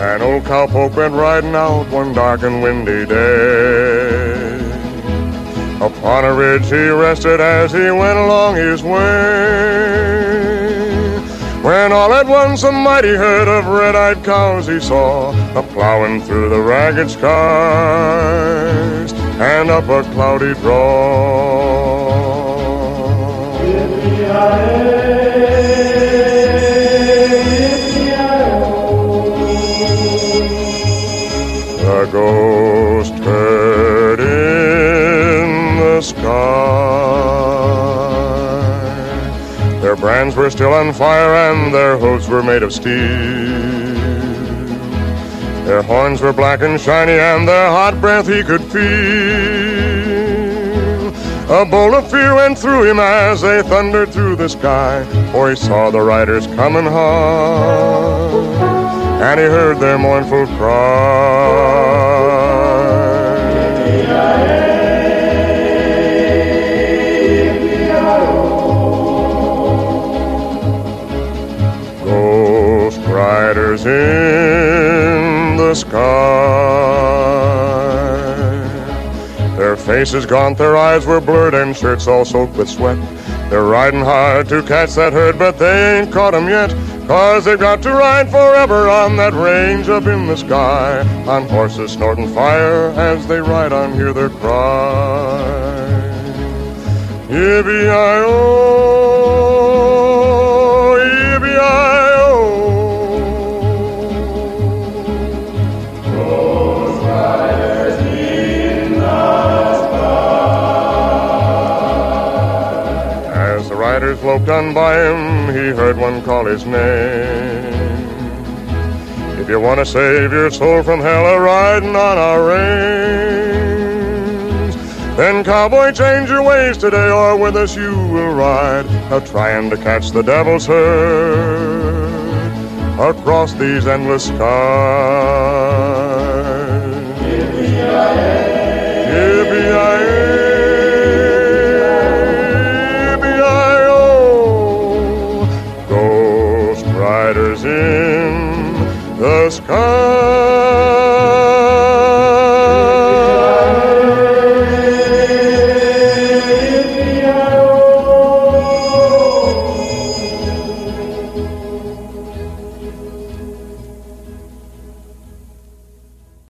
old cowpoke went riding out one dark and windy day. Upon a ridge he rested as he went along his way. When all at once a mighty herd of red-eyed cows he saw a plowing through the ragged skies and up a cloudy draw. Ghost herd in the sky. Their brands were still on fire and their hooves were made of steel. Their horns were black and shiny and their hot breath he could feel. A bolt of fear went through him as they thundered through the sky, for he saw the riders coming hard, and he heard their mournful cry. Ghost riders in the sky. Their faces gaunt, their eyes were blurred, and shirts all soaked with sweat. They're riding hard to catch that herd, but they ain't caught 'em yet. Cause they've got to ride forever on that range up in the sky. On horses snorting fire as they ride on, hear their cry. Yippee-i-oh. Riders cloak on by him, he heard one call his name. If you want to save your soul from hell a riding on our reins, then cowboy, change your ways today, or with us you will ride, a trying to catch the devil's herd across these endless skies. Come.